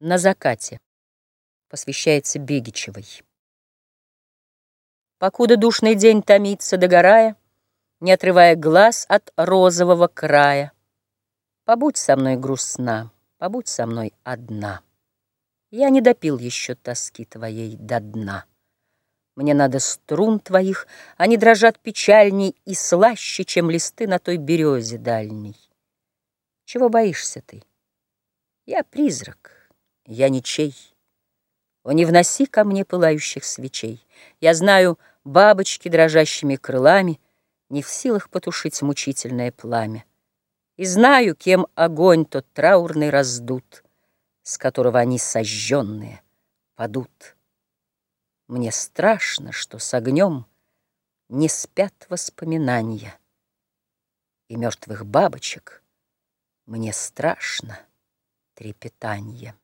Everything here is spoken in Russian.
На закате. Посвящается Бегичевой. Покуда душный день томится, догорая, Не отрывая глаз от розового края, Побудь со мной грустна, побудь со мной одна. Я не допил еще тоски твоей до дна. Мне надо струн твоих, они дрожат печальней И слаще, чем листы на той березе дальней. Чего боишься ты? Я призрак, я ничей. О, не вноси ко мне пылающих свечей. Я знаю, бабочки дрожащими крылами Не в силах потушить мучительное пламя. И знаю, кем огонь тот траурный раздут, С которого они сожженные падут. Мне страшно, что с огнем Не спят воспоминания, И мертвых бабочек Мне страшно трепетанье.